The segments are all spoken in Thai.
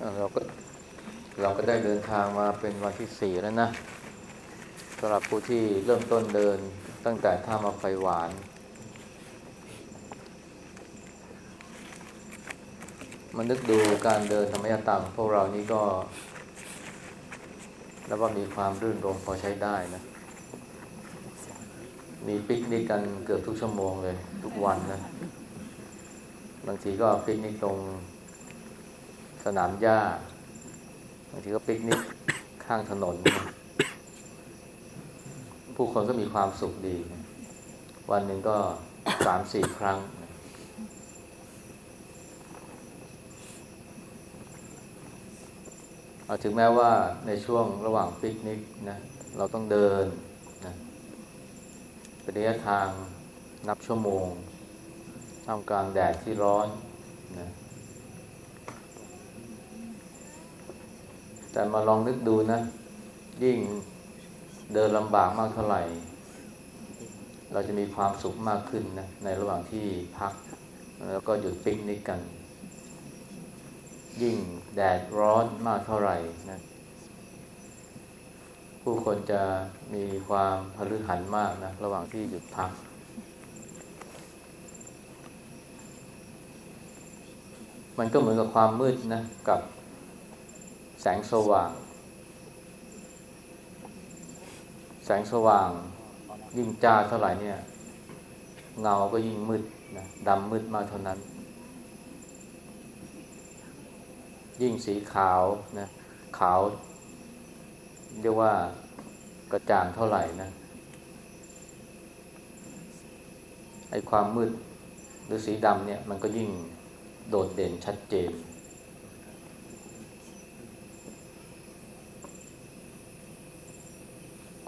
เราก็เราก็ได้เดินทางมาเป็นวันที่สี่แล้วนะสำหรับผู้ที่เริ่มต้นเดินตั้งแต่ท่ามาไฟหวาน มันนึกดูการเดินธรรมยตังพวกเรานี่ก็ แล้วว่ามีความรื่นรมพอใช้ได้นะ มีปิกนิกกันเกือบทุกชั่วโมงเลย ทุกวันนะ บางทีก็ปิกนิกตรง สนามหญ้าบางทีก็ปิกนิกข้างถนน ผู้คนก็มีความสุขดี วันหนึ่งก็สามสี่ครั้ง เอาถึงแม้ว่าในช่วงระหว่างปิกนิกนะเราต้องเดินนะเป็นระยะทางนับชั่วโมงท่ามกลางแดดที่ร้อนนะ แต่มาลองนึกดูนะ ยิ่งเดินลำบากมากเท่าไหร่ เราจะมีความสุขมากขึ้นนะ ในระหว่างที่พัก แล้วก็หยุดปิกนิกกัน ยิ่งแดดร้อนมากเท่าไหร่นะ ผู้คนจะมีความพลือหันมากนะ ระหว่างที่หยุดพักมันก็เหมือนกับความมืดนะ กับ แสงสว่าง แสงสว่าง ยิ่งจ้าเท่าไหร่เนี่ย เงาก็ยิ่งมืดนะดำมืดมากเท่านั้น ยิ่งสีขาวนะขาว เรียกว่ากระจ่างเท่าไหร่นะไอความมืดหรือสีดำเนี่ย มันก็ยิ่งโดดเด่นชัดเจน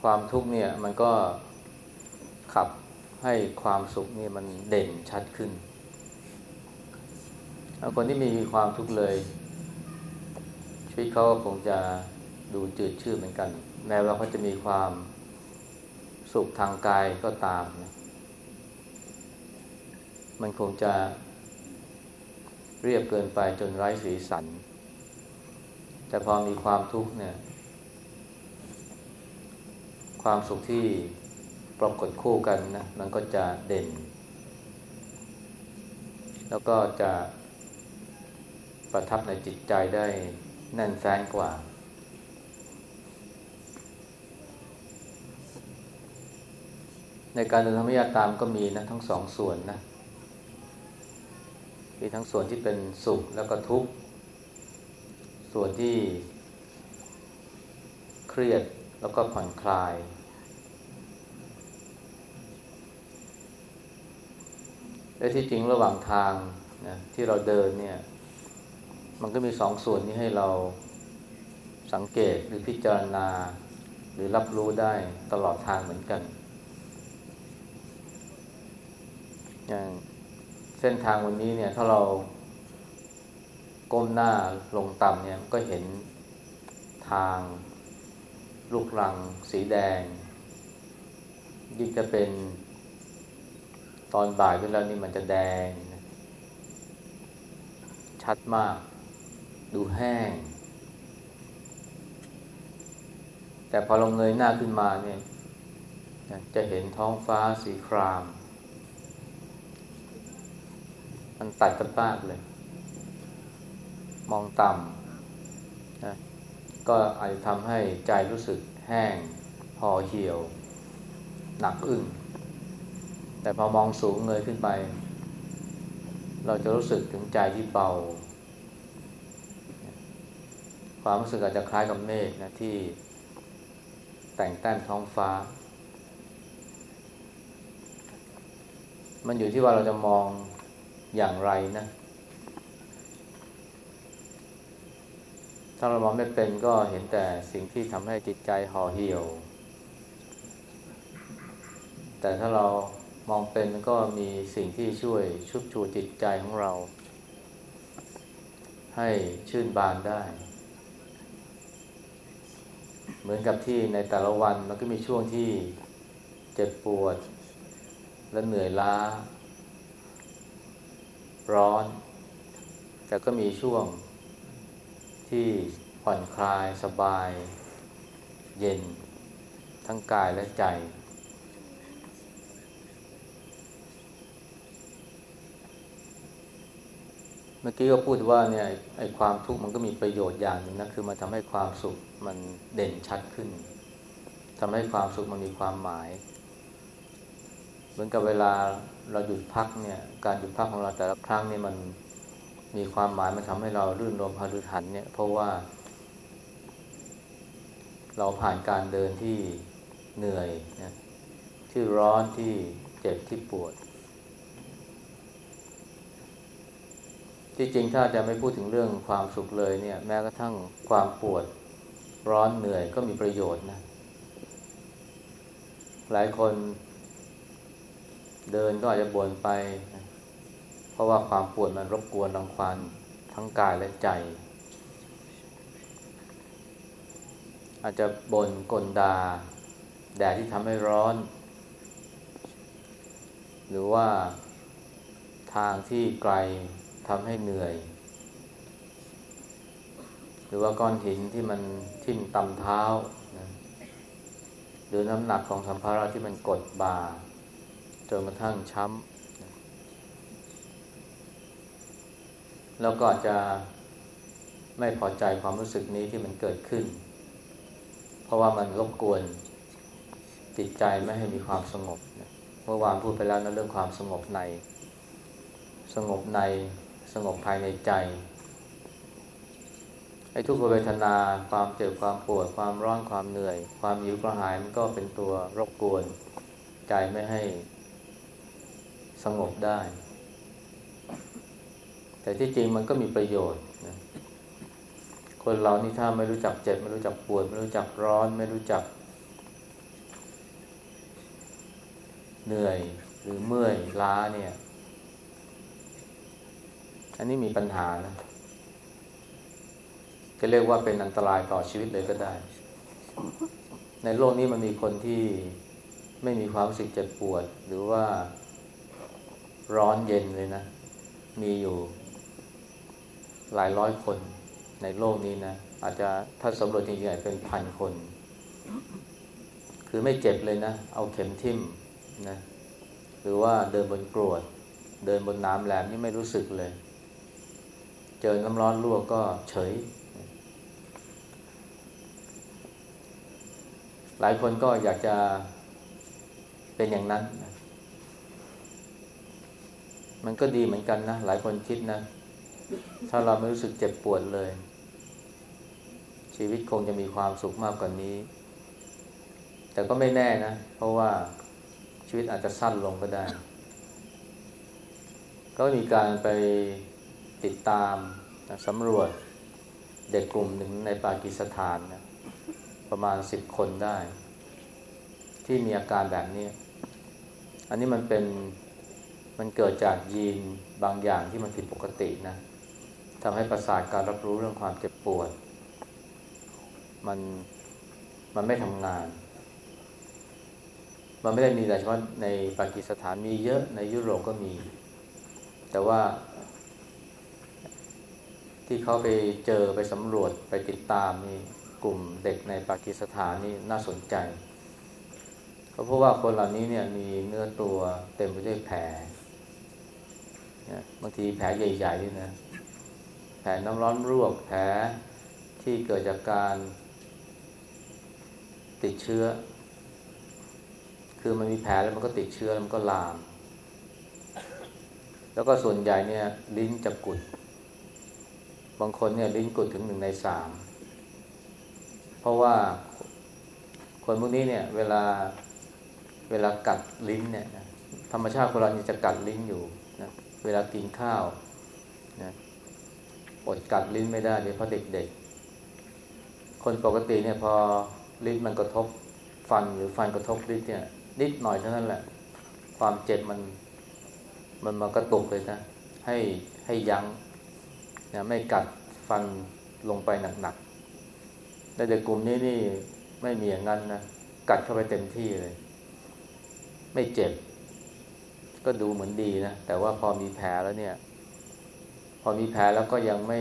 ความทุกข์เนี่ยมันก็ขับให้ความสุขนี่มันเด่นชัดขึ้นแล้วคนที่มีความทุกข์เลย ชีวิตเขาคงจะดูจืดชืดเหมือนกัน แม้ว่าเขาจะมีความสุขทางกายก็ตาม มันคงจะเรียบเกินไปจนไร้สีสัน แต่พอมีความทุกข์เนี่ย ความสุขที่ปรากฏคู่กันนะมันก็จะเด่น แล้วก็จะประทับในจิตใจได้แน่นแฟ้นกว่า ในการเดินธรรมยาตามก็มีนะทั้งสองส่วนนะมีทั้งส่วนที่เป็นสุขแล้วก็ทุกข์ ส่วนที่เครียด แล้วก็ผ่อนคลาย และที่จริงระหว่างทางนะที่เราเดินเนี่ย มันก็มีสองส่วนนี้ให้เราสังเกตหรือพิจารณา หรือรับรู้ได้ตลอดทางเหมือนกัน อย่างเส้นทางวันนี้เนี่ยถ้าเราก้มหน้าลงต่ำเนี่ยก็เห็นทาง ลูกรังสีแดง ยิ่งจะเป็นตอนบ่ายขึ้นแล้วนี่มันจะแดง ชัดมาก ดูแห้ง แต่พอเราเงยหน้าขึ้นมาเนี่ยจะเห็นท้องฟ้าสีคราม มันตัดกันมากเลย มองต่ำ ก็อาจจะทำให้ใจรู้สึกแห้งห่อเหี่ยว หนักอึ้งแต่พอมองสูงเงยขึ้นไป เราจะรู้สึกถึงใจที่เบา ความรู้สึกอาจจะคล้ายกับเมฆนะที่แต่งแต้มท้องฟ้า มันอยู่ที่ว่าเราจะมองอย่างไรนะ ถ้าเรามองไม่เป็นก็เห็นแต่สิ่งที่ทำให้จิตใจห่อเหี่ยว แต่ถ้าเรามองเป็นก็มีสิ่งที่ช่วยชุบชูจิตใจของเรา ให้ชื่นบานได้ เหมือนกับที่ในแต่ละวันมันก็มีช่วงที่เจ็บปวด และเหนื่อยล้า ร้อน แต่ก็มีช่วง ที่ผ่อนคลายสบาย เย็น ทั้งกายและใจ เมื่อกี้ก็พูดว่าเนี่ยไอ้ความทุกข์มันก็มีประโยชน์อย่างหนึ่งนะคือมันทำให้ความสุขมันเด่นชัดขึ้นทำให้ความสุขมันมีความหมาย เหมือนกับเวลาเราหยุดพักเนี่ย การหยุดพักของเราแต่ละครั้งเนี่ยมัน มีความหมายมันทำให้เรารื่นรมพารุหันเนี่ย เพราะว่า เราผ่านการเดินที่เหนื่อยนะที่ร้อนที่เจ็บที่ปวด ที่จริงถ้าจะไม่พูดถึงเรื่องความสุขเลยเนี่ย แม้กระทั่งความปวดร้อนเหนื่อยก็มีประโยชน์นะ หลายคนเดินก็อาจจะบ่นไป เพราะว่าความปวดมันรบกวนรังควานทั้งกายและใจ อาจจะบ่นกลดาแดดที่ทำให้ร้อน หรือว่าทางที่ไกลทำให้เหนื่อย หรือว่าก้อนหินที่มันทิ่มตำเท้านะหรือน้ำหนักของสัมภาระที่มันกดบ่าจนกระทั่งช้ำ แล้วก็อาจจะไม่พอใจความรู้สึกนี้ที่มันเกิดขึ้น เพราะว่ามันรบกวนจิตใจไม่ให้มีความสงบ เมื่อวานพูดไปแล้วนะเรื่องความสงบใน สงบในสงบภายในใจไอ้ทุกขเวทนาความเจ็บความปวดความร้อนความเหนื่อย ความหิวกระหายมันก็เป็นตัวรบกวน ใจไม่ให้สงบได้ แต่ที่จริงมันก็มีประโยชน์นะคนเรานี่ถ้าไม่รู้จักเจ็บ ไม่รู้จักปวด ไม่รู้จักร้อน ไม่รู้จัก เหนื่อยหรือเมื่อยล้าเนี่ย อันนี้มีปัญหานะจะเรียกว่าเป็นอันตรายต่อชีวิตเลยก็ได้ ในโลกนี้มันมีคนที่ไม่มีความรู้สึกเจ็บปวด หรือว่าร้อนเย็นเลยนะ มีอยู่ หลายร้อยคนในโลกนี้นะ อาจจะถ้าสำรวจจริงๆเป็นพันคน คือไม่เจ็บเลยนะ เอาเข็มทิ่มนะหรือว่าเดินบนกรวด เดินบนน้ำแหลมนี่ไม่รู้สึกเลย เจอน้ำร้อนลวกก็เฉย หลายคนก็อยากจะเป็นอย่างนั้น มันก็ดีเหมือนกันนะ หลายคนคิดนะ ถ้าเราไม่รู้สึกเจ็บปวดเลย ชีวิตคงจะมีความสุขมากกว่านี้ แต่ก็ไม่แน่นะ เพราะว่าชีวิตอาจจะสั้นลงก็ได้ ก็มีการไปติดตามสำรวจเด็กกลุ่มหนึ่งในปากีสถานนะประมาณสิบคนได้ ที่มีอาการแบบนี้ อันนี้มันเป็นมันเกิดจากยีนบางอย่างที่มันผิดปกตินะ ทำให้ประสาทการรับรู้เรื่องความเจ็บปวด มันมันไม่ทำงาน มันไม่ได้มีแต่เฉพาะในปากีสถานมีเยอะในยุโรปก็มี แต่ว่า ที่เขาไปเจอไปสำรวจไปติดตามนี่กลุ่มเด็กในปากีสถานนี่น่าสนใจเพราะว่าคนเหล่านี้เนี่ยมีเนื้อตัวเต็มไปด้วยแผลบางทีแผลใหญ่ๆด้วยนะ แผลน้ำร้อนรวกแผลที่เกิดจากการติดเชื้อ คือมันมีแผลแล้วมันก็ติดเชื้อแล้วมันก็ลาม แล้วก็ส่วนใหญ่เนี่ยลิ้นจะกุด บางคนเนี่ยลิ้นกุดถึงหนึ่งในสาม เพราะว่าคนพวกนี้เนี่ยเวลาเวลากัดลิ้นเนี่ยธรรมชาติคนเราจะกัดลิ้นอยู่นะเวลากินข้าว อดกัดลิ้นไม่ได้เลยเพราะเด็กๆ คนปกติเนี่ยพอลิ้นมันกระทบฟันหรือฟันกระทบลิ้นเนี่ยนิดหน่อยเท่านั้นแหละ ความเจ็บมันมันมากระตุกเลยนะ ให้ให้ยัง้งนะไม่กัดฟันลงไปหนักๆแต่เด็กกลุ่มนี้นี่ไม่มีอย่างนั้นนะกัดเข้าไปเต็มที่เลย ไม่เจ็บ ก็ดูเหมือนดีนะ แต่ว่าพอมีแผลแล้วเนี่ย พอมีแผลแล้วก็ยังไม่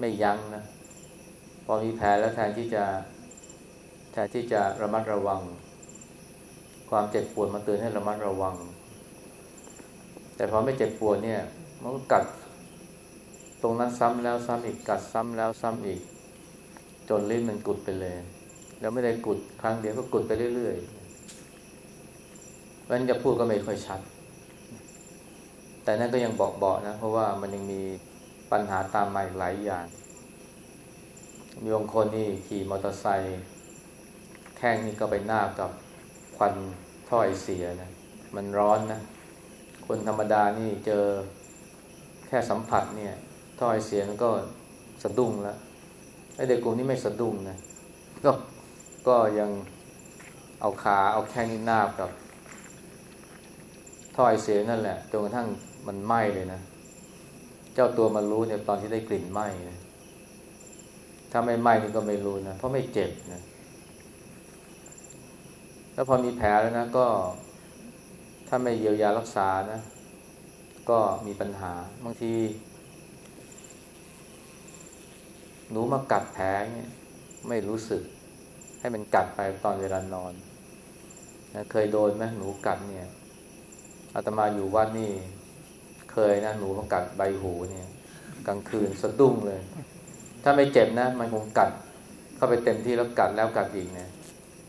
ไม่ยั้งนะ พอมีแผลแล้วแทนที่จะแทนที่จะระมัดระวัง ความเจ็บปวดมาเตือนให้ระมัดระวัง แต่พอไม่เจ็บปวดเนี่ย มันก็กัด ตรงนั้นซ้ำแล้วซ้ำอีกกัดซ้ำแล้วซ้ำอีก จนลิ้นมันกุดไปเลย แล้วไม่ได้กุดครั้งเดียวก็กุดไปเรื่อยๆเพราะฉะนั้นจะพูดก็ไม่ค่อยชัด แต่นั่นก็ยังบอกเบาๆนะ เพราะว่ามันยังมีปัญหาตามมาอีกหลายอย่างมีบางคนนี่ขี่มอเตอร์ไซค์แข้งนี่ก็ไปหน้ากับควันถ้อยเสียนะ มันร้อนนะ คนธรรมดานี่เจอแค่สัมผัสเนี่ยถ้อยเสียมันก็สะดุ้งแล้วไอเด็กกลุ่มนี้ไม่สะดุ้งนะก็ก็ยังเอาขาเอาแข้งนี่หน้ากับถ้อยเสียนั่นแหละจนกระทั่ง มันไหม้เลยนะ เจ้าตัวมันรู้เนี่ยตอนที่ได้กลิ่นไหม้นะถ้าไม่ไหม้นี่ก็ไม่รู้นะเพราะไม่เจ็บนะแล้วพอมีแผลแล้วนะก็ ถ้าไม่เยียวยารักษานะ ก็มีปัญหาบางทีหนูมากัดแผลเนี่ยไม่รู้สึก ให้มันกัดไปตอนเวลานอนนะเคยโดนไหมหนูกัดเนี่ยอาตมาอยู่วัดนี่ เคยนะหนูมากัดใบหูเนี่ยกลางคืนสะดุ้งเลย ถ้าไม่เจ็บนะ มันคงกัด เข้าไปเต็มที่แล้วกัดแล้วกัดอีกนะ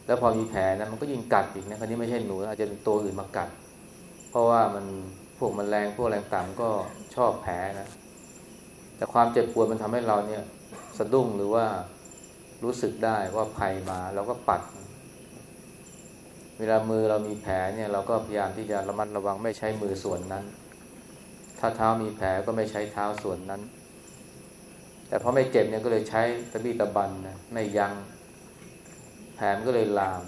แล้วพอมีแผลนะมันก็ยิ่งกัดอีกนะคราวนี้ไม่ใช่หนูอาจจะเป็นตัวอื่นมากัด เพราะว่ามันพวกมแมลงพวกแรงต่ำก็ชอบแผลนะแต่ความเจ็บปวดมันทำให้เราเนี่ย สะดุ้งหรือว่ารู้สึกได้ว่าภัยมาเราก็ปัด เวลามือเรามีแผลเนี่ย เราก็พยายามที่จะระมัดระวังไม่ใช้มือส่วนนั้น ถ้าเท้ามีแผลก็ไม่ใช้เท้าส่วนนั้น แต่พอไม่เจ็บเนี่ยก็เลยใช้ตะบี้ตะบันนะไม่ยัง้งแผลมันก็เลยลาม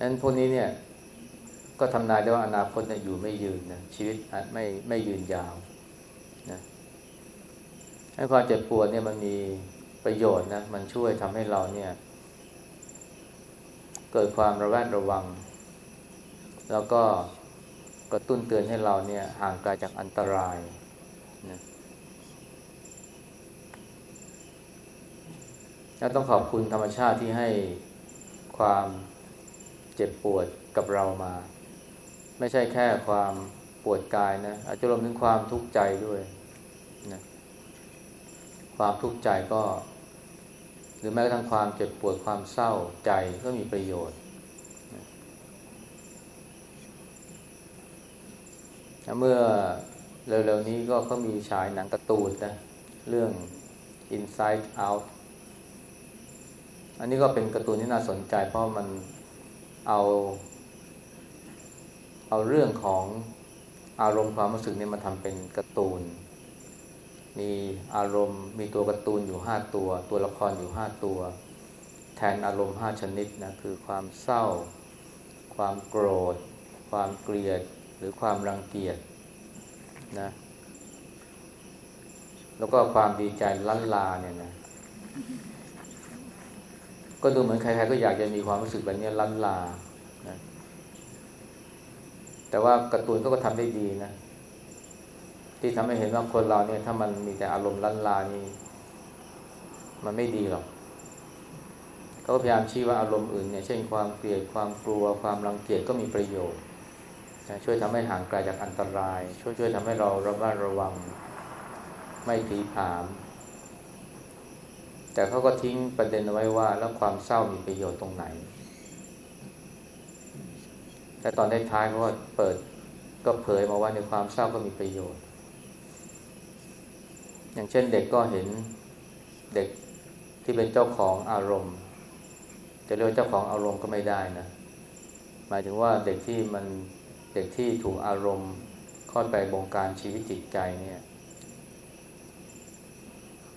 นั้นพวกนี้เนี่ย ก็ทำนายได้ว่าอนาคตเนี่ยอยู่ไม่ยืนนะชีวิตอาจไม่ไม่ยืนยาวนะให้ความเจ็บปวดเนี่ยมันมีประโยชน์นะมันช่วยทำให้เราเนี่ย เกิดความระแวดระวัง แล้วก็ กระตุ้นเตือนให้เราเนี่ยห่างไกลาจากอันตรายนะแล้วต้องขอบคุณธรรมชาติที่ให้ความเจ็บปวดกับเรามา ไม่ใช่แค่ความปวดกายนะอาจจะรวมถึงความทุกข์ใจด้วยนะความทุกข์ใจก็ หรือแม้กระทั่งความเจ็บปวดความเศร้าใจก็มีประโยชน์นะ เมื่อเร็วๆนี้ก็เขามีฉายหนังการ์ตูนนะ เรื่อง Inside Out อันนี้ก็เป็นการ์ตูนที่น่าสนใจ เพราะมันเอา เอาเรื่องของอารมณ์ความรู้สึกนี่มาทำเป็นการ์ตูน มีอารมณ์มีตัวการ์ตูนอยู่ห้าตัว ตัวละครอยู่ห้าตัว แทนอารมณ์ห้าชนิดนะคือความเศร้า ความโกรธ ความเกลียด หรือความรังเกียจนะ แล้วก็ความดีใจล้นลาเนี่ยนะ ก็ดูเหมือนใครๆก็อยากจะมีความรู้สึกแบบนี้ล้นลานะแต่ว่าการ์ตูนก็ทำได้ดีนะ ที่ทำให้เห็นว่าคนเราเนี่ย ถ้ามันมีแต่อารมณ์ล้นลานี่ มันไม่ดีหรอกเขาพยายามชี้ว่าอารมณ์อื่นเนี่ยเช่นความเกลียดความกลัวความรังเกียจก็มีประโยชน์ ช่วยทำให้ห่างไกลจากอันตราย ช่วยช่วยทำให้เราระมัดระวัง ไม่ผีผาม แต่เขาก็ทิ้งประเด็นเอาไว้ว่า แล้วความเศร้ามีประโยชน์ตรงไหน แต่ตอนท้ายเขาก็เปิดก็เผยมาว่าในความเศร้าก็มีประโยชน์ อย่างเช่นเด็กก็เห็นเด็กที่เป็นเจ้าของอารมณ์ จะเรียกเจ้าของอารมณ์ก็ไม่ได้นะ หมายถึงว่าเด็กที่มัน ด็กที่ถูกอารมณ์เข้าไปบงการชีวิตจิตใจเนี่ย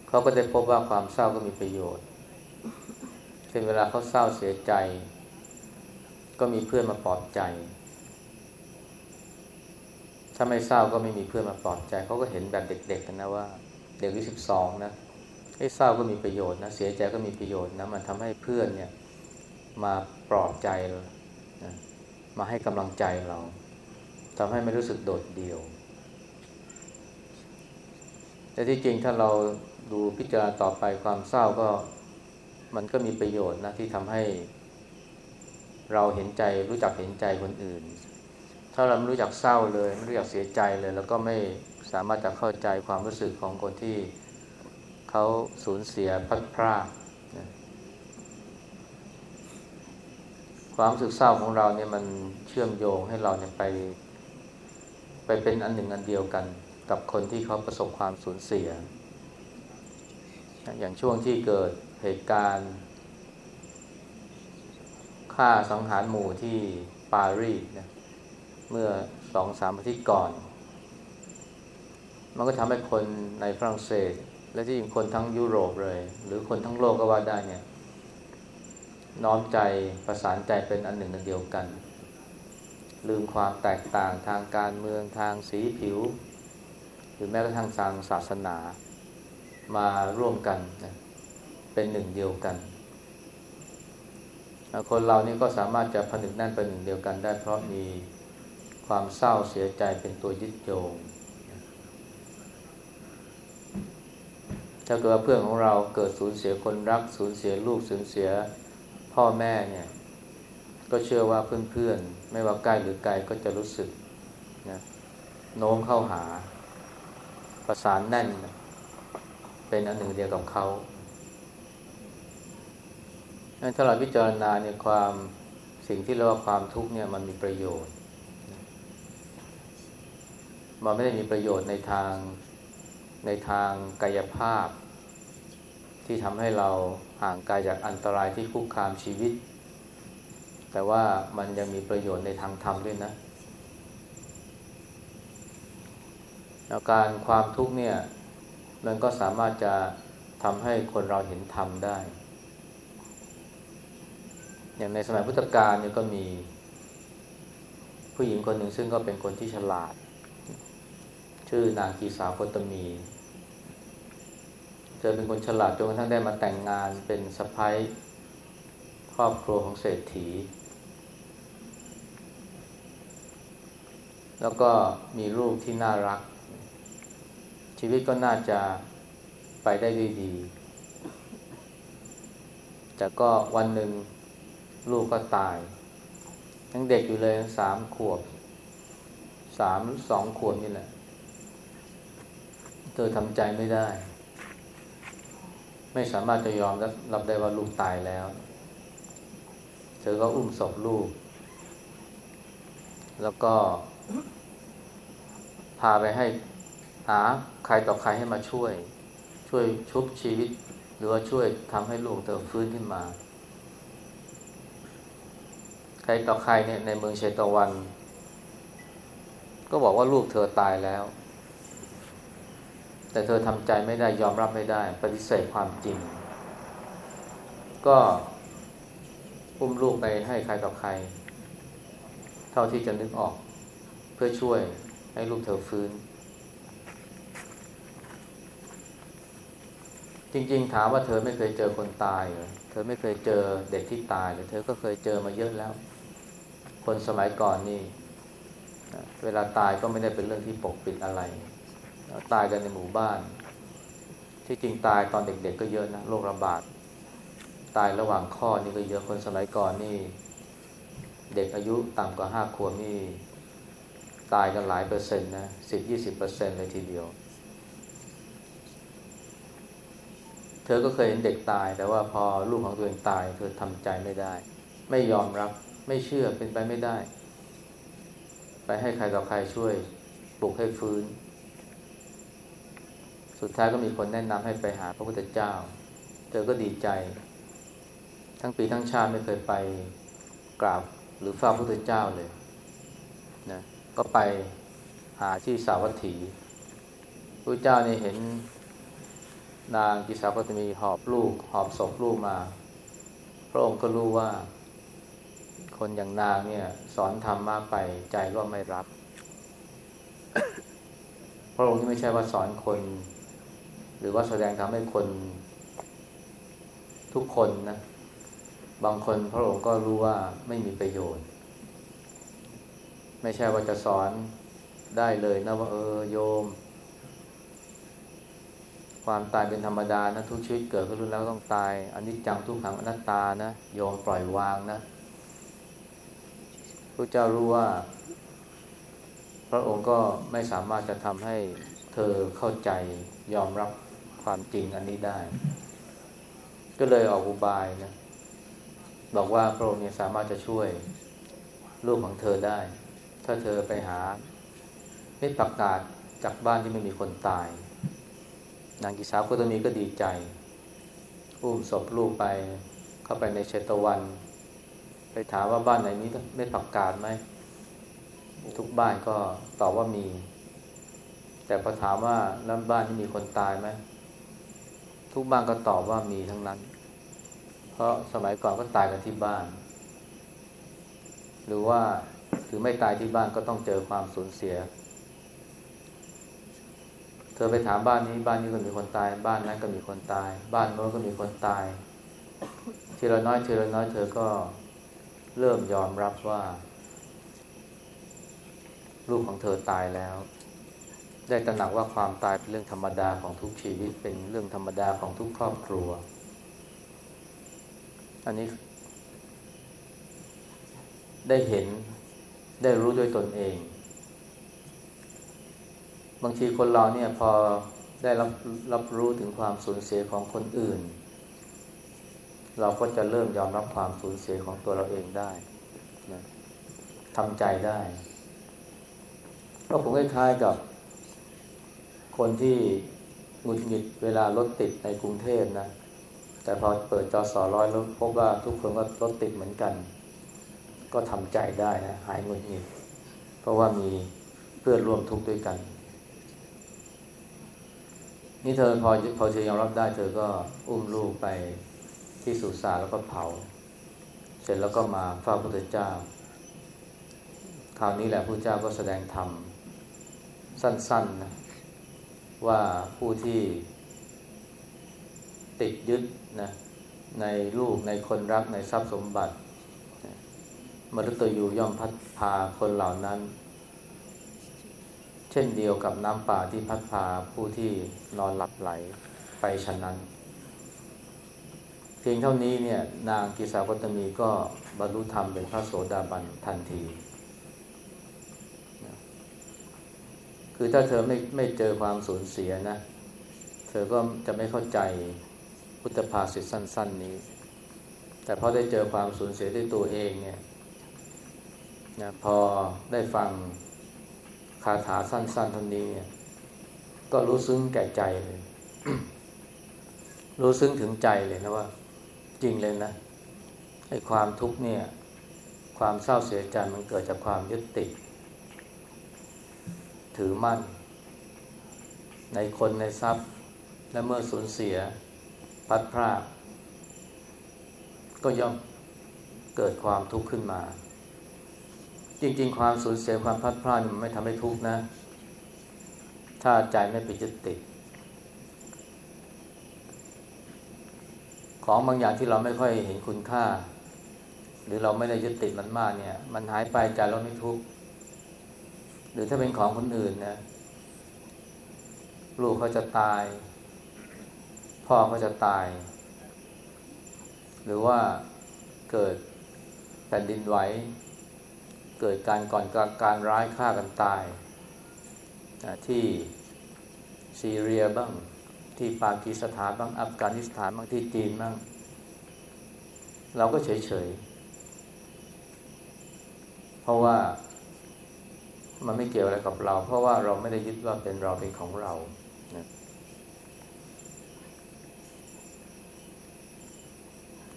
เขาก็ได้พบว่าความเศร้าก็มีประโยชน์เช่นเวลาเขาเศร้าเสียใจ ก็มีเพื่อนมาปลอบใจ ถ้าไม่เศร้าก็ไม่มีเพื่อนมาปลอบใจเขาก็เห็นแบบเด็กๆกันนะว่า เด็กที่สิบสองนะให้เศร้าก็มีประโยชน์นะเสียใจก็มีประโยชน์นะมันทำให้เพื่อนเนี่ยมาปลอบใจเรานะมาให้กำลังใจเรา ทำให้ไม่รู้สึกโดดเดี่ยว แต่ที่จริงถ้าเราดูพิจารณาต่อไปความเศร้าก็มันก็มีประโยชน์นะที่ทำให้ เราเห็นใจรู้จักเห็นใจคนอื่น ถ้าเราไม่รู้จักเศร้าเลยไม่รู้จักเสียใจเลย แล้วก็ไม่สามารถจะเข้าใจความรู้สึกของคนที่เขาสูญเสียพัดพรากความรู้สึกเศร้าของเราเนี่ยมันเชื่อมโยงให้เราเนี่ยไป ไปเป็นอันหนึ่งอันเดียวกันกับคนที่เขาประสบความสูญเสีย อย่างช่วงที่เกิดเหตุการณ์ฆ่าสังหารหมู่ที่ปารีสนะเมื่อสองสามอาทิตย์ก่อน มันก็ทำให้คนในฝรั่งเศส และที่จริงคนทั้งยุโรปเลย หรือคนทั้งโลกก็ว่าได้เนี่ย น้อมใจประสานใจเป็นอันหนึ่งอันเดียวกัน ลืมความแตกต่างทางการเมืองทางสีผิว หรือแม้กระทั่งทางศาสนา มาร่วมกันนะเป็นหนึ่งเดียวกัน คนเรานี่ก็สามารถจะผนึกแน่นเป็นหนึ่งเดียวกันได้เพราะมีความเศร้าเสียใจเป็นตัวยึดโยง ถ้าเกิดเพื่อนของเราเกิดสูญเสียคนรักสูญเสียลูกสูญเสียพ่อแม่เนี่ย ก็เชื่อว่าเพื่อนๆ ไม่ว่าใกล้หรือไกลก็จะรู้สึกนะโน้มเข้าหา ประสานแน่นนะเป็นอันหนึ่งเดียวกับเขาถ้าเราพิจารณาเนี่ยความสิ่งที่เรียกว่าความทุกข์เนี่ยมันมีประโยชน์มันไม่ได้มีประโยชน์ในทางในทางกายภาพ ที่ทำให้เราห่างไกลจากอันตรายที่คุกคามชีวิต แต่ว่ามันยังมีประโยชน์ในทางธรรมด้วยนะอาการความทุกข์เนี่ย มันก็สามารถจะทำให้คนเราเห็นธรรมได้ อย่างในสมัยพุทธกาลเนี่ยก็มี ผู้หญิงคนหนึ่งซึ่งก็เป็นคนที่ฉลาด ชื่อนางกีสาโคตมี เธอเป็นคนฉลาดจนกระทั่งได้มาแต่งงานเป็นสะพ้ายครอบครัวของเศรษฐี แล้วก็มีลูกที่น่ารัก ชีวิตก็น่าจะไปได้ดีดี แต่ก็วันหนึ่งลูกก็ตาย ยังเด็กอยู่เลยสามขวบสามสองขวบนี่แหละ เธอทำใจไม่ได้ ไม่สามารถจะยอมรับรับได้ว่าลูกตายแล้ว เธอก็อุ้มศพลูก แล้วก็ พาไปให้หาใครต่อใครให้มาช่วย ช่วยชุบชีวิต หรือว่าช่วยทำให้ลูกเติมฟื้นขึ้นมา ใครต่อใครเนี่ยในเมืองเชตวัน ก็บอกว่าลูกเธอตายแล้ว แต่เธอทำใจไม่ได้ยอมรับไม่ได้ ปฏิเสธความจริง ก็อุ้มลูกไปให้ใครต่อใคร เท่าที่จะนึกออก พื่อช่วยให้ลูกเธอฟื้น จริง ๆ ถามว่าเธอไม่เคยเจอคนตายเหรอเธอไม่เคยเจอเด็กที่ตายเลยเธอก็เคยเจอมาเยอะแล้ว คนสมัยก่อนนี่เวลาตายก็ไม่ได้เป็นเรื่องที่ปกปิดอะไร ตายกันในหมู่บ้าน ที่จริงตายตอนเด็ก ๆ ก็เยอะนะโรคระบาด ตายระหว่างข้อนี่ก็เยอะคนสมัยก่อนนี่ เด็กอายุต่ำกว่าห้าขวบนี่ ตายกันหลายเปอร์เซ็นต์นะสิบยี่สิบเปอร์เซ็นต์เลยทีเดียว เธอก็เคยเห็นเด็กตาย แต่ว่าพอลูกของตัวเองตายเธอทำใจไม่ได้ ไม่ยอมรับไม่เชื่อเป็นไปไม่ได้ ไปให้ใครต่อใครช่วยปลุกให้ฟื้น สุดท้ายก็มีคนแนะนำให้ไปหาพระพุทธเจ้า เธอก็ดีใจ ทั้งปีทั้งชาติไม่เคยไปกราบหรือฝ้าพระพุทธเจ้าเลย ก็ไปหาที่สาวัตถีพระเจ้านี่เห็นนางกิสาก็จะมีหอบลูก หอบศพลูกมา พระองค์ก็รู้ว่า คนอย่างนางเนี่ย สอนธรรมมาไปใจก็ไม่รับ พระองค์นี่ไม่ใช่ว่าสอนคน หรือว่าแสดงทำให้คน ทุกคนนะ บางคนพระองค์ก็รู้ว่าไม่มีประโยชน์ ไม่ใช่ว่าจะสอนได้เลยนะว่าเออโยม ความตายเป็นธรรมดานะทุกชีวิตเกิดก็รู้แล้วต้องตายอันนี้จังทุกขังอนัตตานะยอมปล่อยวางนะพระเจ้ารู้ว่า พระองค์ก็ไม่สามารถจะทำให้เธอเข้าใจยอมรับความจริงอันนี้ได้ ก็เลยออกอุบายนะบอกว่าพระองค์เนี่ยสามารถจะช่วยลูกของเธอได้ ถ้าเธอไปหาไม่ประกาศจากบ้านที่ไม่มีคนตาย นางกิสาวโคตมีก็ดีใจ อุ้มศพลูกไป เข้าไปในเชตวัน ไปถามว่าบ้านไหนนี้ไม่ประกาศไหม ทุกบ้านก็ตอบว่ามี แต่พอถามว่าแล้วบ้านที่มีคนตายไหม ทุกบ้านก็ตอบว่ามีทั้งนั้น เพราะสมัยก่อนก็ตายกันที่บ้าน หรือว่า ถือไม่ตายที่บ้านก็ต้องเจอความสูญเสีย เธอไปถามบ้านนี้บ้านนี้ก็มีคนตาย บ้านนั้นก็มีคนตาย บ้านโน้นก็มีคนตาย ทีละน้อยทีละน้อยเธอก็เริ่มยอมรับว่า ลูกของเธอตายแล้ว ได้ตระหนักว่าความตายเป็นเรื่องธรรมดาของทุกชีวิตเป็นเรื่องธรรมดาของทุกครอบครัว อันนี้ได้เห็น ได้รู้ด้วยตนเอง บางทีคนเราเนี่ยพอได้รับรับรู้ถึงความสูญเสียของคนอื่น เราก็จะเริ่มยอมรับความสูญเสียของตัวเราเองได้นะทำใจได้ก็ผมคล้ายๆกับ คนที่หงุดหงิดเวลารถติดในกรุงเทพนะ แต่พอเปิดจอสอร้อยแล้วพบว่าทุกคนก็รถติดเหมือนกัน ก็ทำใจได้นะหายหงุดหงิดเพราะว่ามีเพื่อนร่วมทุกข์ด้วยกัน นี่เธอพอพอเธอยอมรับได้ เธอก็อุ้มลูกไปที่สุสานแล้วก็เผา เสร็จแล้วก็มาเฝ้าพระพุทธเจ้า คราวนี้แหละพระเจ้าก็แสดงธรรมสั้นๆนะว่าผู้ที่ติดยึดนะในลูกในคนรักในทรัพย์สมบัติ มรุตยูย่อมพัดพาคนเหล่านั้น เช่นเดียวกับน้ำป่าที่พัดพาผู้ที่นอนหลับไหลไปฉะนั้น เพียงเท่านี้เนี่ยนางกิสาวตมีก็บรรลุธรรมเป็นพระโสดาบันทันที คือถ้าเธอไม่ไม่เจอความสูญเสียนะ เธอก็จะไม่เข้าใจพุทธภาษิตสั้น ๆ นี้ แต่พอได้เจอความสูญเสียด้วยตัวเองเนี่ย นะพอได้ฟังคาถาสั้นๆท่านี้เนี่ยก็รู้ซึ้งแก่ใจเลย รู้ซึ้งถึงใจเลยนะว่า จริงเลยนะไอ้ความทุกข์เนี่ย ความเศร้าเสียใจมันเกิดจากความยึดติด ถือมั่น ในคนในทรัพย์ และเมื่อสูญเสียพัดพรากก็ย่อมเกิดความทุกข์ขึ้นมา จริง ๆ ความสูญเสียความพัดพลาดมันไม่ทำให้ทุกข์นะ ถ้าใจไม่ไปยึดติด ของบางอย่างที่เราไม่ค่อยเห็นคุณค่า หรือเราไม่ได้ยึดติดมันมากเนี่ย มันหายไปใจเราไม่ทุกข์หรือถ้าเป็นของคนอื่นนะลูกเขาจะตาย พ่อเขาจะตาย หรือว่าเกิดแผ่นดินไหว เกิดการก่อนการร้ายฆ่ากันตายที่ซีเรียบ้างที่ปากีสถานบ้างอัฟกานิสถานบ้างที่จีนบ้างเราก็เฉยๆเพราะว่ามันไม่เกี่ยวอะไรกับเรา เพราะว่าเราไม่ได้ยึดว่าเป็นเราเป็นของเรานะ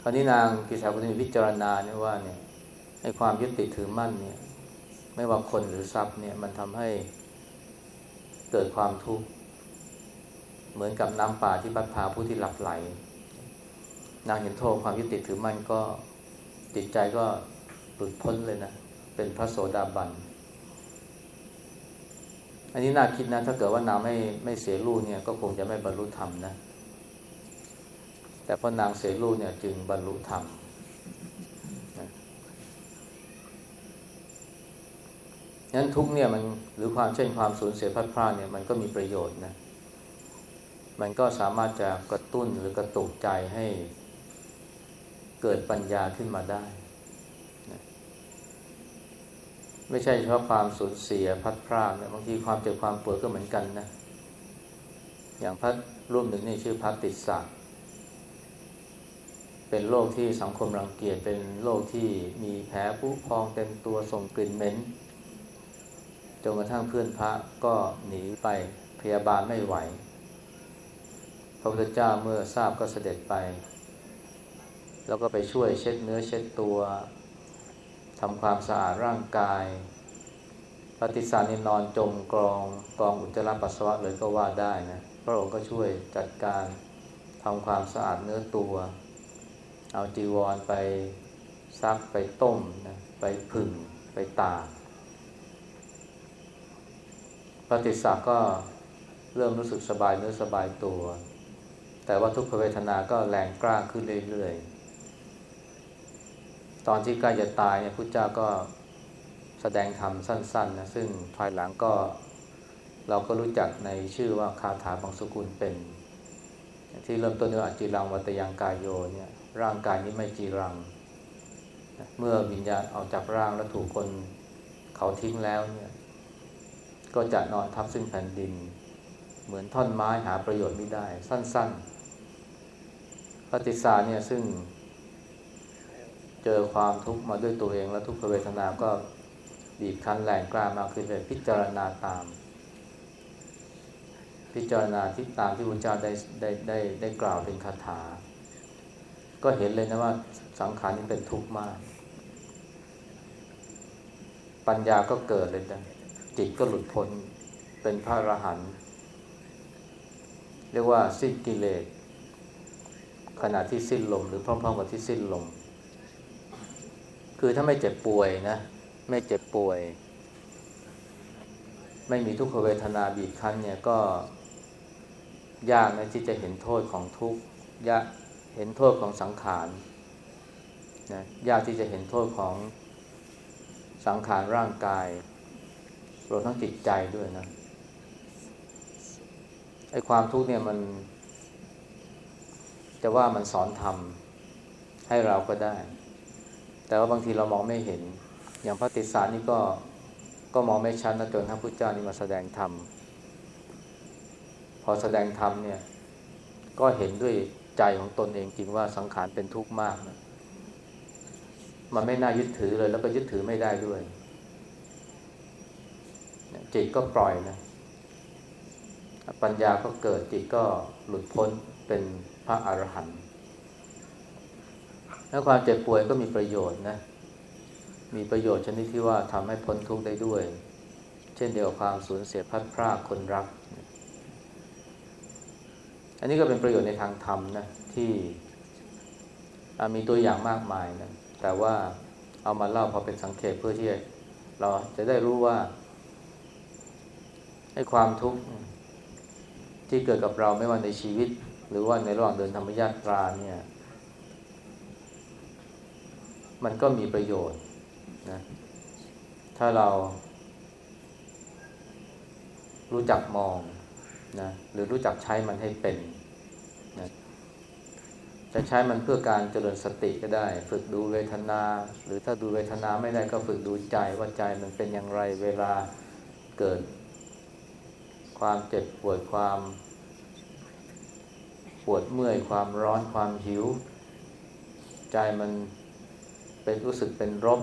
คราวนี้นางกิสาวุฒมีพิจารณาเนี่ยว่าเนี่ย ในความยึดติดถือมั่นเนี่ย ไม่ว่าคนหรือทรัพย์เนี่ย มันทำให้เกิดความทุกข์เหมือนกับน้ำป่าที่พัดพาผู้ที่หลับไหล นางเห็นโทษความยึดติดถือมั่นก็จิตใจก็หลุดพ้นเลยนะ เป็นพระโสดาบัน อันนี้น่าคิดนะ ถ้าเกิดว่านางไม่ไม่เสียลูกเนี่ย ก็คงจะไม่บรรลุธรรมนะ แต่พอนางเสียลูกเนี่ยจึงบรรลุธรรม นั้นทุกเนี่ยมันหรือความเช่นความสูญเสียพัดพลาดเนี่ยมันก็มีประโยชน์นะ มันก็สามารถจะกระตุ้นหรือกระตุกใจให้เกิดปัญญาขึ้นมาได้นะไม่ใช่เฉพาะความสูญเสียพัดพรากเนี่ยบางทีความเจ็บความปวดก็เหมือนกันนะ อย่างพัดรูปหนึ่งนี่ชื่อพัดติดสกเป็นโรคที่สังคมรังเกียจเป็นโรคที่มีแผลผุพองเต็มตัวส่งกลิ่นเหม็น จนกระทั่งเพื่อนพระก็หนีไปพยาบาลไม่ไหว พระพุทธเจ้าเมื่อทราบก็เสด็จไป แล้วก็ไปช่วยเช็ดเนื้อเช็ดตัวทำความสะอาดร่างกายปฏิสานินอนจมกรองกองอุจจาระปัสสาวะเลยก็ว่าได้นะพระองค์ก็ช่วยจัดการทำความสะอาดเนื้อตัว เอาจีวรไปซักไปต้มนะไปผึ่งไปตาก ปฏิสักก็เริ่มรู้สึกสบายเนื้อสบายตัว แต่ว่าทุกขเวทนาก็แรงกล้าขึ้นเรื่อยๆ ตอนที่ใกล้จะตายเนี่ยพุทธเจ้าก็แสดงธรรมสั้นๆนะซึ่งภายหลังก็เราก็รู้จักในชื่อว่าคาถาบางสกุลเป็น ที่เริ่มต้นด้วยอจิรังวัตยังกายโยเนี่ยร่างกายนี้ไม่จีรัง เมื่อวิญญาณออกจากร่างแล้วถูกคนเขาทิ้งแล้วเนี่ย ก็จะนอนทับซึ่งแผ่นดิน เหมือนท่อนไม้หาประโยชน์ไม่ได้ สั้นๆปฏิสาเนี่ยซึ่ง เจอความทุกข์มาด้วยตัวเองและทุกขเวทนาก็บีบคั้นแรงกล้ามากขึ้นเลยพิจารณาตาม พิจารณาที่ตามที่พระเจ้าได้ได้ได้ได้กล่าวเป็นคาถา ก็เห็นเลยนะว่าสังขารนี้เป็นทุกข์มาก ปัญญาก็เกิดเลยนะ จิตก็หลุดพ้นเป็นพระอรหันต์เรียกว่าสิ้นกิเลสขณะที่สิ้นลมหรือพร้อมๆกับที่สิ้นลม คือถ้าไม่เจ็บป่วยนะ ไม่เจ็บป่วย ไม่มีทุกขเวทนาบีบคั้นเนี่ยก็ยากนะที่จะเห็นโทษของทุกข์ยากเห็นโทษของสังขารนะยากที่จะเห็นโทษของสังขารร่างกาย รวมทั้งจิตใจด้วยนะไอ้ความทุกข์เนี่ยมัน จะว่ามันสอนทำให้เราก็ได้ แต่ว่าบางทีเรามองไม่เห็น อย่างพระติสานี่ก็ก็มองไม่ชัดนะจนท่านพุทธเจ้านี่มาแสดงธรรมพอแสดงธรรมเนี่ย ก็เห็นด้วยใจของตนเองจริงว่าสังขารเป็นทุกข์มากนะมันไม่น่ายึดถือเลย แล้วก็ยึดถือไม่ได้ด้วย จิตก็ปล่อยนะ ปัญญาก็เกิดจิตก็หลุดพ้นเป็นพระอรหันต์แล้วความเจ็บป่วยก็มีประโยชน์นะ มีประโยชน์ชนิดที่ว่าทำให้พ้นทุกข์ได้ด้วย เช่นเดียวความสูญเสียพัดพรากคนรัก อันนี้ก็เป็นประโยชน์ในทางธรรมนะที่มีตัวอย่างมากมายนะ แต่ว่าเอามาเล่าพอเป็นสังเกตเพื่อที่เราจะได้รู้ว่า ให้ความทุกข์ที่เกิดกับเราไม่ว่าในชีวิต หรือว่าในระหว่างเดินธรรมยาตราเนี่ย มันก็มีประโยชน์นะถ้าเรา รู้จักมองนะหรือรู้จักใช้มันให้เป็นนะจะใช้มันเพื่อการเจริญสติก็ได้ ฝึกดูเวทนา หรือถ้าดูเวทนาไม่ได้ก็ฝึกดูใจว่าใจมันเป็นอย่างไรเวลาเกิด ความเจ็บปวดความ ปวดเมื่อยความร้อนความหิว ใจมันเป็นรู้สึกเป็นรบ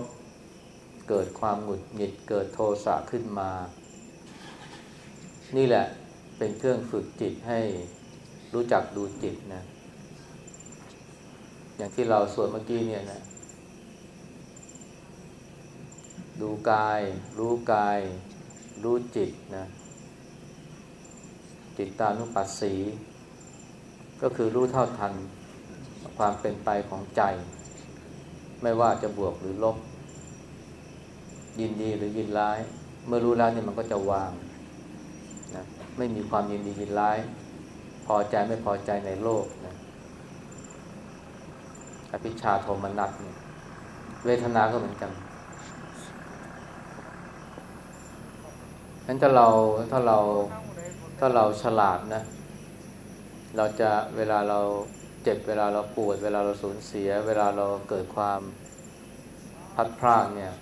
เกิดความหงุดหงิดเกิดโทสะขึ้นมา นี่แหละเป็นเครื่องฝึกจิตให้รู้จักดูจิตนะ อย่างที่เราสวดเมื่อกี้เนี่ยนะดูกาย รู้กาย รู้จิตนะ จิตตานุปัสสี ก็คือรู้เท่าทันความเป็นไปของใจ ไม่ว่าจะบวกหรือลบ ยินดีหรือยินร้าย เมื่อรู้แล้วเนี่ยมันก็จะวางนะไม่มีความยินดียินร้าย พอใจไม่พอใจในโลกนะอภิชาโทมนัสเนี่ยเวทนาก็เหมือนกันงั้นถ้าเราถ้าเรา ถ้าเราฉลาดนะ เราจะเวลาเราเจ็บเวลาเราปวด เวลาเราสูญเสีย เวลาเราเกิดความพัดพรากเนี่ย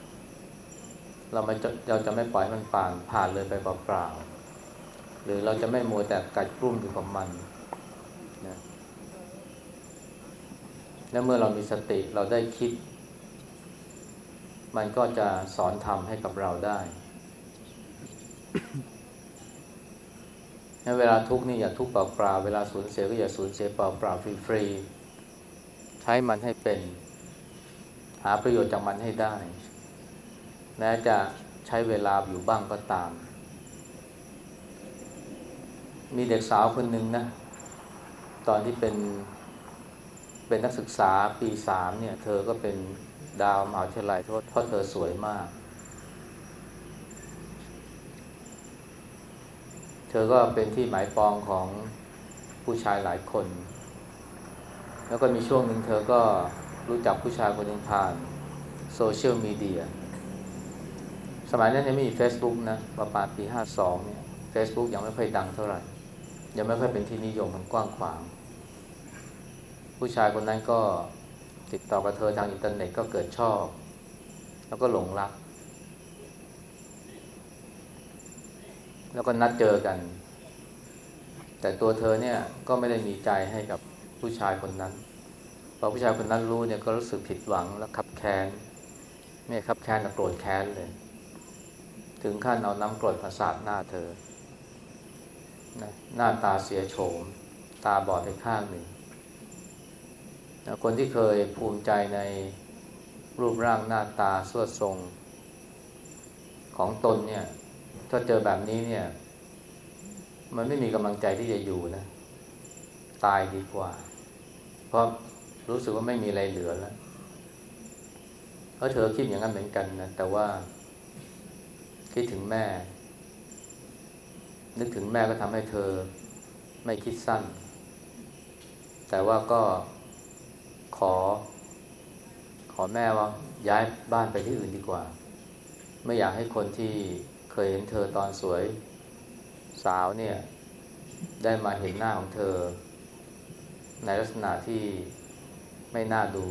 เราไม่จะเราจะไม่ปล่อยมันผ่านผ่านเลยไปเปล่าๆหรือเราจะไม่มัวแต่กัดกลุ้มอยู่กับมันนะและเมื่อเรามีสติเราได้คิด มันก็จะสอนทำให้กับเราได้ เวลาทุกข์นี่อย่าทุกข์เปล่าๆเวลาสูญเสียก็อย่าสูญเสียเปล่าๆฟรีๆใช้มันให้เป็น หาประโยชน์จากมันให้ได้แม้จะใช้เวลาอยู่บ้างก็ตาม มีเด็กสาวคนหนึ่งนะ ตอนที่เป็นเป็นนักศึกษาปีสามเนี่ย เธอก็เป็นดาวมหาวิทยาลัยเพราะเธอสวยมาก เธอก็เป็นที่หมายปองของผู้ชายหลายคน แล้วก็มีช่วงหนึ่งเธอก็รู้จักผู้ชายคนหนึ่งผ่าน social media สมัยนั้นยังไม่มี Facebook นะประมาณปีห้าสองเนี่ย Facebook ยังไม่ค่อยดังเท่าไหร่ ยังไม่ค่อยเป็นที่นิยมมันกว้างขวาง ผู้ชายคนนั้นก็ติดต่อกับเธอทางอินเทอร์เน็ตก็เกิดชอบ แล้วก็หลงรัก แล้วก็นัดเจอกัน แต่ตัวเธอเนี่ยก็ไม่ได้มีใจให้กับผู้ชายคนนั้นพอผู้ชายคนนั้นรู้เนี่ยก็รู้สึกผิดหวังแล้วขับแค้นไม่ขับแค้นแต่โกรธแค้นเลย ถึงขั้นเอาน้ำกรดมาสาดหน้าเธอนะหน้าตาเสียโฉม ตาบอดไปข้างหนึ่งนะคนที่เคยภูมิใจในรูปร่างหน้าตาสวดทรง ของตนเนี่ย ถ้าเจอแบบนี้เนี่ย มันไม่มีกำลังใจที่จะอยู่นะ ตายดีกว่า เพราะรู้สึกว่าไม่มีอะไรเหลือแล้วเพราะเธอคิดอย่างนั้นเหมือนกันนะ แต่ว่า คิดถึงแม่ นึกถึงแม่ก็ทำให้เธอไม่คิดสั้น แต่ว่าก็ขอ ขอแม่ว่าย้ายบ้านไปที่อื่นดีกว่า ไม่อยากให้คนที่ เคยเห็นเธอตอนสวยสาวเนี่ย ได้มาเห็นหน้าของเธอ ในลักษณะที่ไม่น่าดู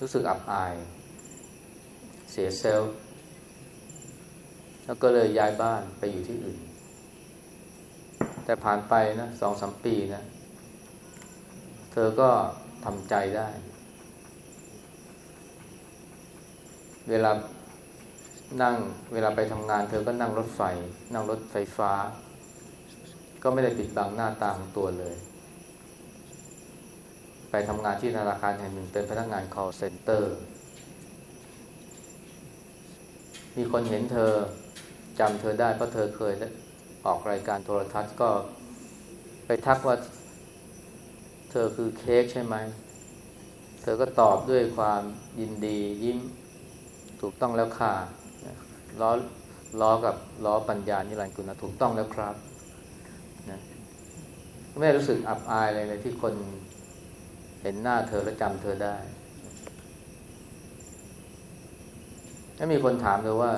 รู้สึกอับอาย เสียเซลล์แล้วก็เลยย้ายบ้านไปอยู่ที่อื่น แต่ผ่านไปนะสองสามปีนะ เธอก็ทำใจได้ เวลา นั่งเวลาไปทำงานเธอก็นั่งรถไฟ นั่งรถไฟฟ้า ก็ไม่ได้ปิดบังหน้าตาของตัวเลย ไปทำงานที่ธนาคารแห่งหนึ่งเป็นพนักงาน call center มีคนเห็นเธอจำเธอได้เพราะเธอเคยออกรายการโทรทัศน์ก็ไปทักว่า เธอคือเค้กใช่ไหม เธอก็ตอบด้วยความยินดียิ้มถูกต้องแล้วค่ะ ล้อล้อกับล้อปัญญานิรันดร์กุลนะถูกต้องแล้วครับนะไม่รู้สึกอับอายเลยเลยที่คนเห็นหน้าเธอและจำเธอได้ถ้ามีคนถามเธอว่า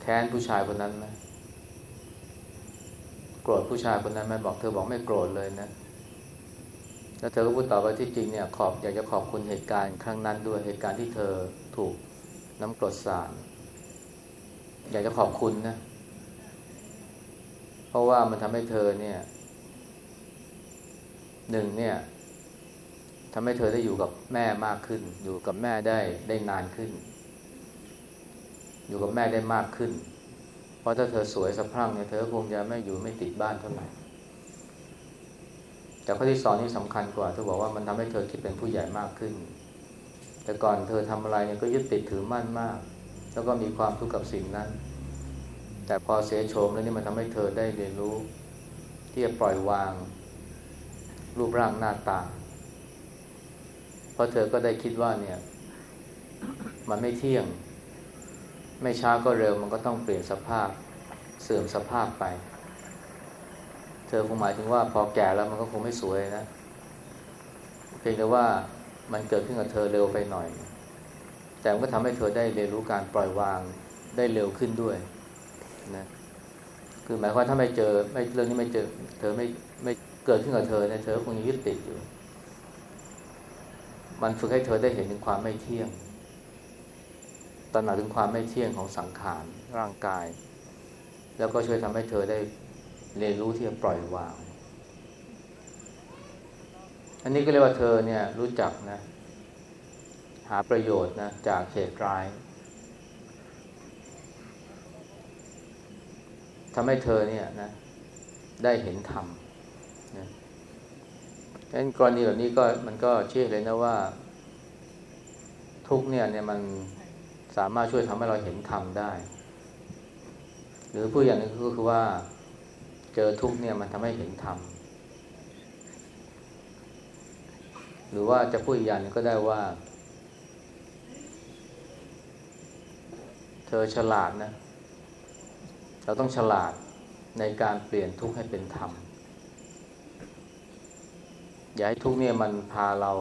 แค้นผู้ชายคนนั้นไหมโกรธผู้ชายคนนั้นไหมบอกเธอบอกไม่โกรธเลยนะแล้วเธอก็พูดต่อว่าที่จริงเนี่ยขอบอยากจะขอบคุณเหตุการณ์ครั้งนั้นด้วยเหตุการณ์ที่เธอถูกน้ำกรดสาด อยากจะขอบคุณนะ เพราะว่ามันทำให้เธอเนี่ยหนึ่งเนี่ยทำให้เธอได้อยู่กับแม่มากขึ้น อยู่กับแม่ได้ได้นานขึ้น อยู่กับแม่ได้มากขึ้น เพราะถ้าเธอสวยสะพรั่งเนี่ยเธอคงจะไม่อยู่ไม่ติดบ้านเท่าไหร่แต่ข้อที่สองนี่สำคัญกว่าเธอบอกว่ามันทำให้เธอคิดเป็นผู้ใหญ่มากขึ้น แต่ก่อนเธอทำอะไรเนี่ยก็ยึดติดถือมั่นมาก แล้วก็มีความทุกข์กับสิ่งนั้น แต่พอเสียโฉมแล้วนี่มันทำให้เธอได้เรียนรู้ ที่จะปล่อยวาง รูปร่างหน้าตา เพราะเธอก็ได้คิดว่าเนี่ย มันไม่เที่ยง ไม่ช้าก็เร็วมันก็ต้องเปลี่ยนสภาพ เสื่อมสภาพไป เธอคงหมายถึงว่าพอแก่แล้วมันก็คงไม่สวยนะเพียงแต่ว่ามันเกิดขึ้นกับเธอเร็วไปหน่อย แต่มันก็ทำให้เธอได้เรียนรู้การปล่อยวางได้เร็วขึ้นด้วยนะคือหมายความว่าถ้าไม่เจอไม่เรื่องนี้ไม่เจอ เธอไม่ไม่เกิดขึ้นกับเธอเนี่ยเธอคงยังยึดติดอยู่ มันฝึกให้เธอได้เห็นถึงความไม่เที่ยงตระหนักถึงความไม่เที่ยงของสังขารร่างกาย แล้วก็ช่วยทำให้เธอได้เรียนรู้ที่จะปล่อยวาง อันนี้ก็เรียกว่าเธอเนี่ยรู้จักนะ หาประโยชน์นะจากเหตุร้ายทำให้เธอเนี่ยนะ ได้เห็นธรรมนะฉะนั้นกรณีแบบนี้ก็มันก็เชื่อเลยนะว่า ทุกเนี่ยเนี่ยมันสามารถช่วยทำให้เราเห็นธรรมได้ หรือผู้อย่างนึงก็คือว่า เจอทุกเนี่ยมันทำให้เห็นธรรมหรือว่าจะพูดอีกอย่างนึงก็ได้ว่า เธอฉลาดนะ เราต้องฉลาดในการเปลี่ยนทุกข์ให้เป็นธรรม อย่าให้ทุกข์เนี่ยมันพาเรา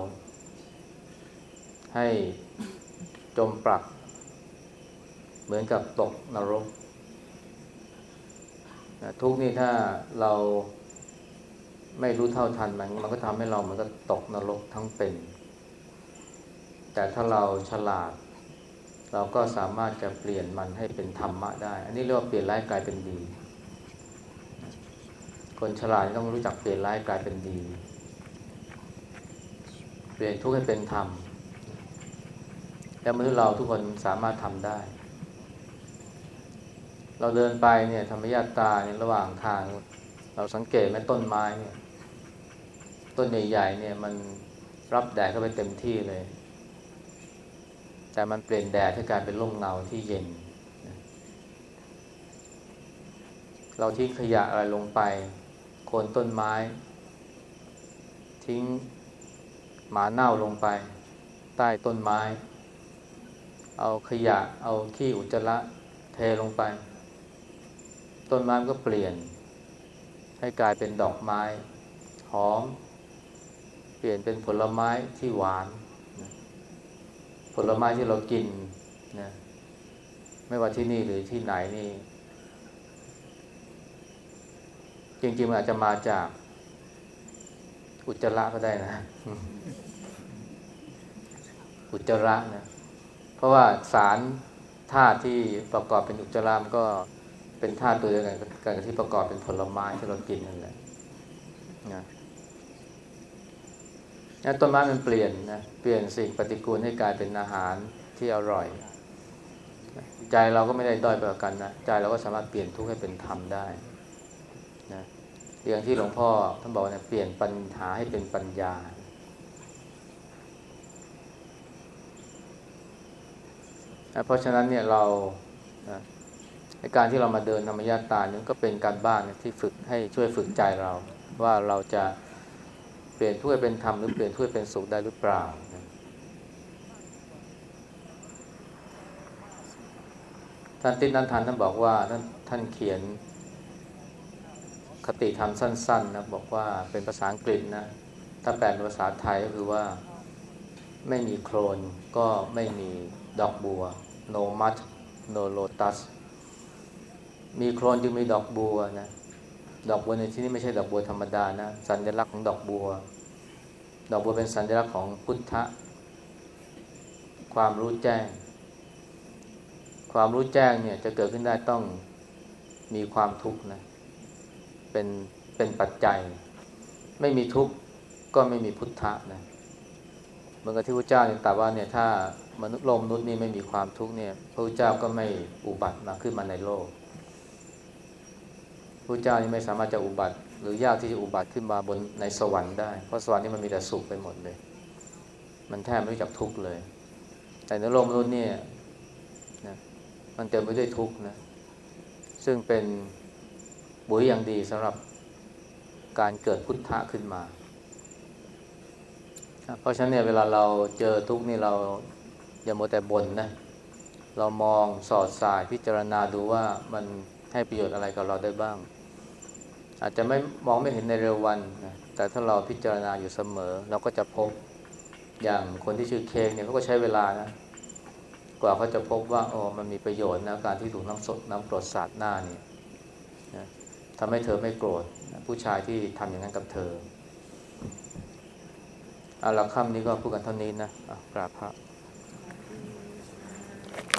ให้จมปลัก เหมือนกับตกนรก ทุกข์นี่ถ้าเราไม่รู้เท่าทันมัน มันก็ทำให้เรามันก็ตกนรกทั้งเป็น แต่ถ้าเราฉลาด เราก็สามารถจะเปลี่ยนมันให้เป็นธรรมะได้ อันนี้เรียกว่าเปลี่ยนร้ายกลายเป็นดี คนฉลาดต้องรู้จักเปลี่ยนร้ายกลายเป็นดี เปลี่ยนทุกข์ให้เป็นธรรม และมนุษย์เราทุกคนสามารถทำได้ เราเดินไปเนี่ยธรรมญาตาเนี่ยระหว่างทาง เราสังเกตไหมต้นไม้เนี่ยต้นใหญ่ๆเนี่ยมันรับแดดเข้าไปเต็มที่เลย แต่มันเปลี่ยนแดดให้กลายเป็นร่มเงาที่เย็น เราทิ้งขยะอะไรลงไป โคนต้นไม้ ทิ้งหมาเน่าลงไป ใต้ต้นไม้ เอาขยะเอาขี้อุจจาระเทลงไป ต้นไม้ก็เปลี่ยน ให้กลายเป็นดอกไม้ หอม เปลี่ยนเป็นผลไม้ที่หวาน ผลไม้ที่เรากินนะไม่ว่าที่นี่หรือที่ไหนนี่ จริงๆมันอาจจะมาจากอุจจาระก็ได้นะ อุจจาระนะ เพราะว่าสารธาตุที่ประกอบเป็นอุจจาระมันก็เป็นธาตุตัวเดียวกันกับที่ประกอบเป็นผลไม้ที่เรากินนั่นแหละนะ ต้นไม้มันเปลี่ยนนะเปลี่ยนสิ่งปฏิกูลให้กลายเป็นอาหารที่อร่อย ใจเราก็ไม่ได้ด้อยไปกันนะใจเราก็สามารถเปลี่ยนทุกข์ให้เป็นธรรมได้นะอย่างที่หลวงพ่อท่านบอกนะเปลี่ยนปัญหาให้เป็นปัญญา เพราะฉะนั้นเนี่ยเรานะการที่เรามาเดินธรรมญาตานี่ก็เป็นการบ้านที่ฝึกให้ช่วยฝึกใจเราว่าเราจะ ลี่ยนทุกข์เป็นธรรมหรือเปลี่ยนทุกข์เป็นสุขได้หรือเปล่า ท่านตินันทานท่านบอกว่าท่านท่านเขียนคติธรรมสั้น ๆ นะบอกว่าเป็นภาษาอังกฤษนะ ถ้าแปลเป็นภาษาไทยก็คือว่าไม่มีโคลนก็ไม่มีดอกบัว no mud no lotus มีโคลนจึงมีดอกบัวนะ ดอกบัวในที่นี้ไม่ใช่ดอกบัวธรรมดานะ สัญลักษณ์ของดอกบัว ดอกบัวเป็นสัญลักษณ์ของพุทธะ ความรู้แจ้ง ความรู้แจ้งเนี่ยจะเกิดขึ้นได้ต้องมีความทุกข์นะ เป็นเป็นปัจจัย ไม่มีทุกข์ก็ไม่มีพุทธะนะเหมือนกับที่พระเจ้าเนี่ยตรัสว่าเนี่ยถ้ามนุษย์โลกมนุษย์นี่ไม่มีความทุกข์เนี่ยพระพุทธเจ้าก็ไม่อุบัติมาขึ้นมาในโลกพระเจ้านี่ไม่สามารถจะอุบัติ หรือยากที่จะอุบัติขึ้นมาบนในสวรรค์ได้ เพราะสวรรค์นี่มันมีแต่สุขไปหมดเลย มันแทบไม่รู้จักทุกข์เลย แต่ในโลกมนุษย์เนี่ยนะมันเต็มไปด้วยทุกข์นะซึ่งเป็นบุญอย่างดีสำหรับการเกิดพุทธะขึ้นมา เพราะฉะนั้นเนี่ยเวลาเราเจอทุกข์นี่เราอย่าโมแต่บ่นนะ เรามองสอดสายพิจารณาดูว่ามันให้ประโยชน์อะไรกับเราได้บ้าง อาจจะไม่มองไม่เห็นในเร็ววันนะแต่ถ้าเราพิจารณาอยู่เสมอ เราก็จะพบอย่างคนที่ชื่อเคงเนี่ยเขาก็ใช้เวลานะกว่าเขาจะพบว่าอ๋อมันมีประโยชน์นะการที่ถูกน้ำสดน้ำกรดสาดหน้านี่นะทำให้เธอไม่โกรธผู้ชายที่ทำอย่างนั้นกับเธอเอาละค่ำนี้ก็พูดกันเท่านี้นะะกราบพระ